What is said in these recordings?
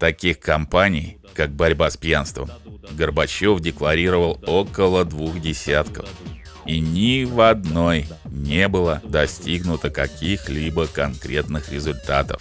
Таких кампаний, как борьба с пьянством, Горбачев декларировал около двух десятков. И ни в одной не было достигнуто каких-либо конкретных результатов.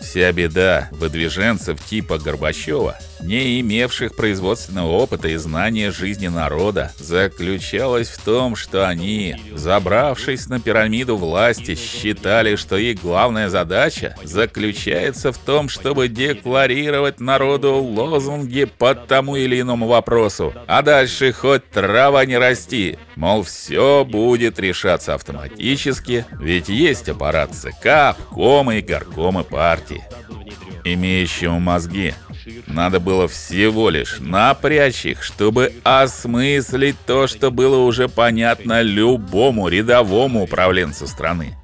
Вся беда выдвиженцев типа Горбачева не имевших производственного опыта и знания жизни народа, заключалась в том, что они, забравшись на пирамиду власти, считали, что их главная задача заключается в том, чтобы декларировать народу лозунги по тому или иному вопросу, а дальше хоть трава не расти. Мол, все будет решаться автоматически, ведь есть аппарат ЦК, обкомы и горкомы партии. Имеющему мозги надо было всего лишь напрячь их, чтобы осмыслить то, что было уже понятно любому рядовому управленцу страны.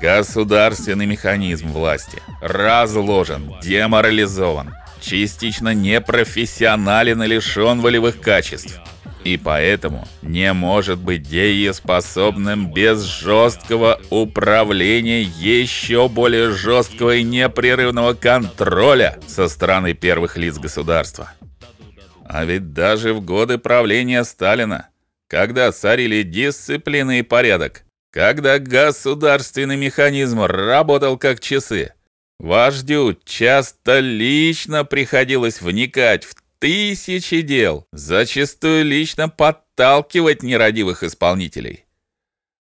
Государственный механизм власти разложен, деморализован, частично непрофессионален и лишен волевых качеств и поэтому не может быть дееспособным без жесткого управления, еще более жесткого и непрерывного контроля со стороны первых лиц государства. А ведь даже в годы правления Сталина, когда царили дисциплина и порядок, когда государственный механизм работал как часы, вождю часто лично приходилось вникать в тысячи дел, зачастую лично подталкивать нерадивых исполнителей.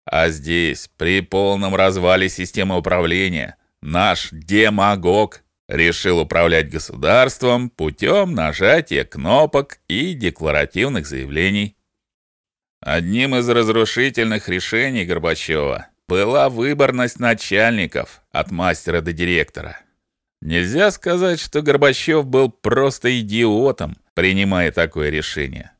А здесь, при полном развале системы управления, наш демагог решил управлять государством путем нажатия кнопок и декларативных заявлений. Одним из разрушительных решений Горбачева была выборность начальников от мастера до директора. Нельзя сказать, что Горбачев был просто идиотом, принимая такое решение.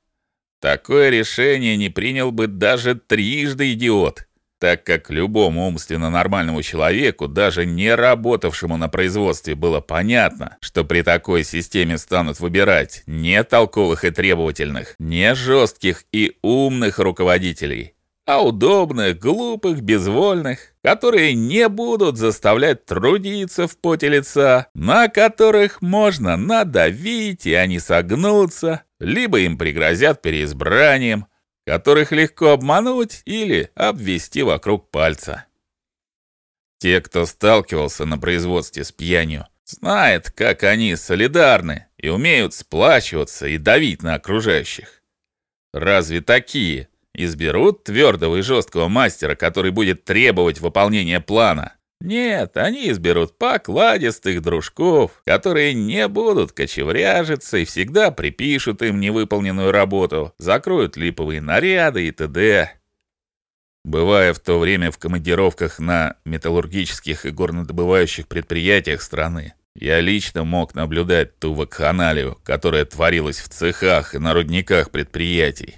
Такое решение не принял бы даже трижды идиот, так как любому умственно нормальному человеку, даже не работавшему на производстве, было понятно, что при такой системе станут выбирать не толковых и требовательных, не жестких и умных руководителей, а удобных, глупых, безвольных, которые не будут заставлять трудиться в поте лица, на которых можно надавить, и они согнутся, либо им пригрозят переизбранием, которых легко обмануть или обвести вокруг пальца. Те, кто сталкивался на производстве с пьянью, знают, как они солидарны и умеют сплачиваться и давить на окружающих. Разве такие изберут твердого и жесткого мастера, который будет требовать выполнения плана. Нет, они изберут покладистых дружков, которые не будут кочевряжиться и всегда припишут им невыполненную работу, закроют липовые наряды и т.д. Бывая в то время в командировках на металлургических и горнодобывающих предприятиях страны, я лично мог наблюдать ту вакханалию, которая творилась в цехах и на рудниках предприятий.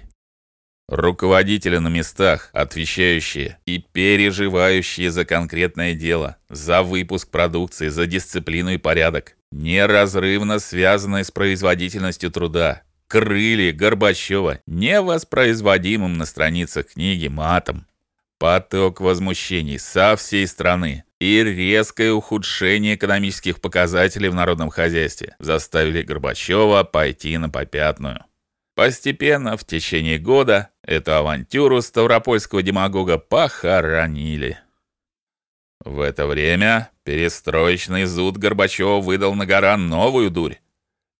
Руководители на местах, отвечающие и переживающие за конкретное дело, за выпуск продукции, за дисциплину и порядок, неразрывно связанные с производительностью труда, крыли Горбачева невоспроизводимым на страницах книги матом. Поток возмущений со всей страны и резкое ухудшение экономических показателей в народном хозяйстве заставили Горбачева пойти на попятную. Постепенно, в течение года, эту авантюру ставропольского демагога похоронили. В это время перестроечный зуд Горбачева выдал на гора новую дурь.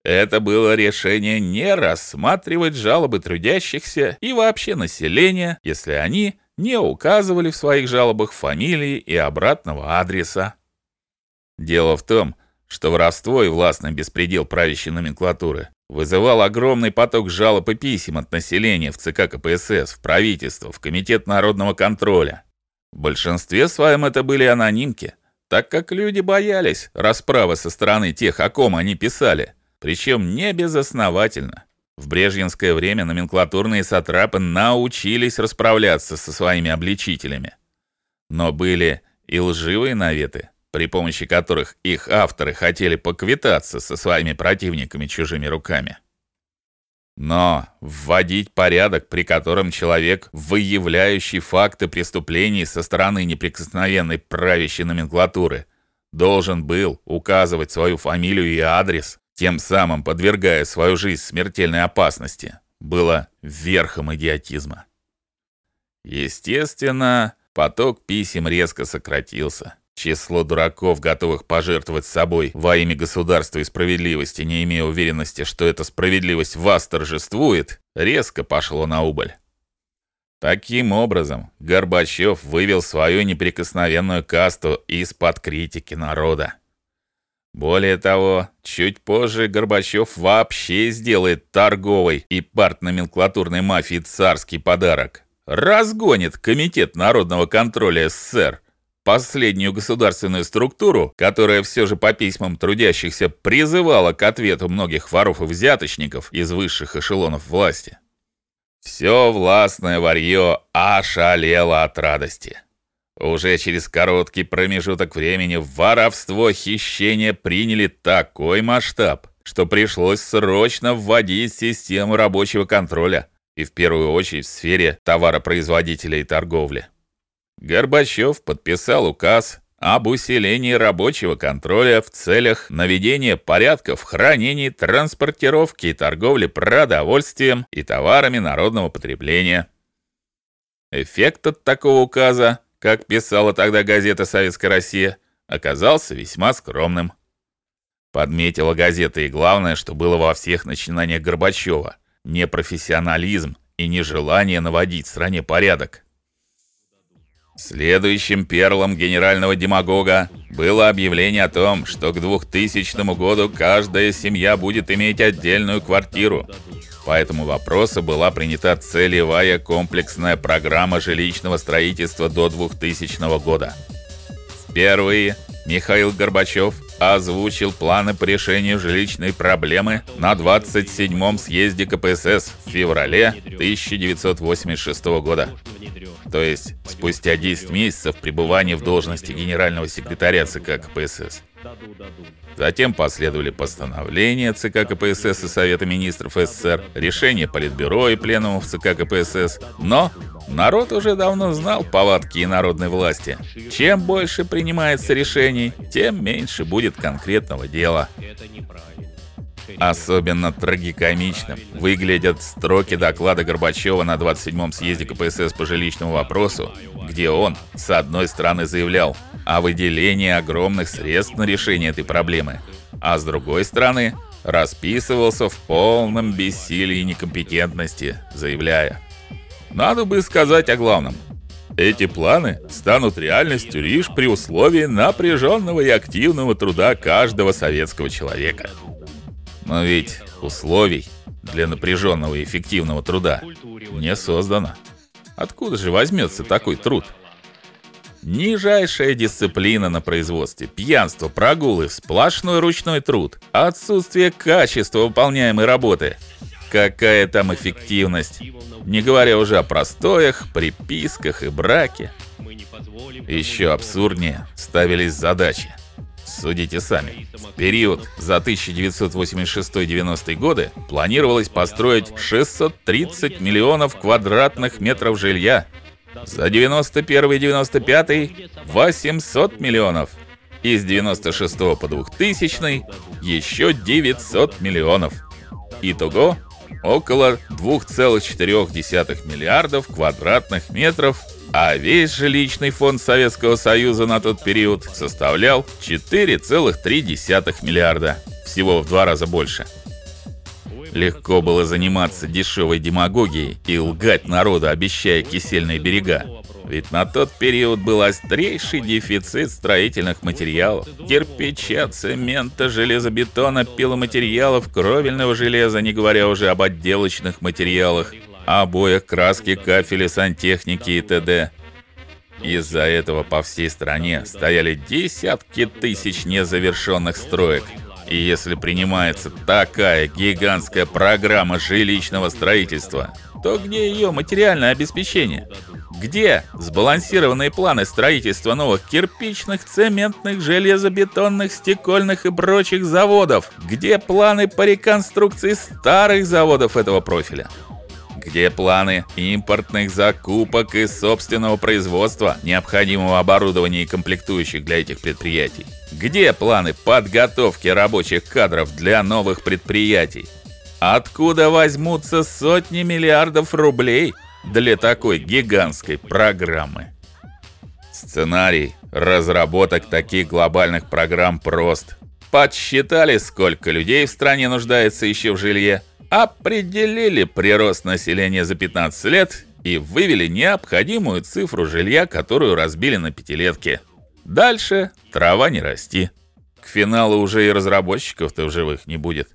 Это было решение не рассматривать жалобы трудящихся и вообще населения, если они не указывали в своих жалобах фамилии и обратного адреса. Дело в том, что воровство и властный беспредел правящей номенклатуры вызывал огромный поток жалоб и писем от населения в ЦК КПСС, в правительство, в Комитет народного контроля. В большинстве своем это были анонимки, так как люди боялись расправы со стороны тех, о ком они писали, причем не безосновательно. В брежневское время номенклатурные сатрапы научились расправляться со своими обличителями. Но были и лживые наветы, при помощи которых их авторы хотели поквитаться со своими противниками чужими руками. Но вводить порядок, при котором человек, выявляющий факты преступлений со стороны неприкосновенной правящей номенклатуры, должен был указывать свою фамилию и адрес, тем самым подвергая свою жизнь смертельной опасности, было верхом идиотизма. Естественно, поток писем резко сократился. Число дураков, готовых пожертвовать собой во имя государства и справедливости, не имея уверенности, что эта справедливость вас торжествует, резко пошло на убыль. Таким образом, Горбачев вывел свою неприкосновенную касту из-под критики народа. Более того, чуть позже Горбачев вообще сделает торговой и партноменклатурной мафии царский подарок. Разгонит Комитет народного контроля СССР, последнюю государственную структуру, которая все же по письмам трудящихся призывала к ответу многих воров и взяточников из высших эшелонов власти. Все властное варьё ошалело от радости. Уже через короткий промежуток времени воровство, хищение приняли такой масштаб, что пришлось срочно вводить систему рабочего контроля, и в первую очередь в сфере товаропроизводителя и торговли. Горбачев подписал указ об усилении рабочего контроля в целях наведения порядка в хранении, транспортировке и торговле продовольствием и товарами народного потребления. Эффект от такого указа, как писала тогда газета Советская Россия, оказался весьма скромным. Подметила газета и главное, что было во всех начинаниях Горбачева непрофессионализм и нежелание наводить в стране порядок. Следующим перлом генерального демагога было объявление о том, что к 2000 году каждая семья будет иметь отдельную квартиру. По этому вопросу была принята целевая комплексная программа жилищного строительства до 2000 года. Впервые Михаил Горбачев озвучил планы по решению жилищной проблемы на 27-м съезде КПСС в феврале 1986 года. То есть спустя 10 месяцев пребывания в должности генерального секретаря ЦК КПСС. Затем последовали постановления ЦК КПСС и Совета министров СССР, решения Политбюро и пленумов ЦК КПСС, но народ уже давно знал повадки народной власти. Чем больше принимается решений, тем меньше будет конкретного дела. Особенно трагикомичным выглядят строки доклада Горбачева на 27-м съезде КПСС по жилищному вопросу, где он, с одной стороны, заявлял о выделении огромных средств на решение этой проблемы, а с другой стороны, расписывался в полном бессилии и некомпетентности, заявляя: "Надо бы сказать о главном. Эти планы станут реальностью лишь при условии напряженного и активного труда каждого советского человека". Но ведь условий для напряженного и эффективного труда не создано. Откуда же возьмется такой труд? Нижайшая дисциплина на производстве, пьянство, прогулы, сплошной ручной труд, отсутствие качества выполняемой работы. Какая там эффективность? Не говоря уже о простоях, приписках и браке. Еще абсурднее ставились задачи. Судите сами. В период за 1986-90 годы планировалось построить 630 миллионов квадратных метров жилья. За 91-95 800 миллионов. И с 96 по 2000 еще 900 миллионов. Итого около 2,4 миллиардов квадратных метров а весь жилищный фонд Советского Союза на тот период составлял 4,3 миллиарда, всего в два раза больше. Легко было заниматься дешевой демагогией и лгать народу, обещая кисельные берега. Ведь на тот период был острейший дефицит строительных материалов: кирпича, цемента, железобетона, пиломатериалов, кровельного железа, не говоря уже об отделочных материалах обоях, краски, кафеля, сантехники и т.д. Из-за этого по всей стране стояли десятки тысяч незавершенных строек. И если принимается такая гигантская программа жилищного строительства, то где ее материальное обеспечение? Где сбалансированные планы строительства новых кирпичных, цементных, железобетонных, стекольных и прочих заводов? Где планы по реконструкции старых заводов этого профиля? Где планы импортных закупок и собственного производства необходимого оборудования и комплектующих для этих предприятий. Где планы подготовки рабочих кадров для новых предприятий? Откуда возьмутся сотни миллиардов рублей для такой гигантской программы? Сценарий разработок таких глобальных программ прост. Подсчитали, сколько людей в стране нуждается еще в жилье, определили прирост населения за 15 лет и вывели необходимую цифру жилья, которую разбили на пятилетки. Дальше трава не расти. К финалу уже и разработчиков-то в живых не будет.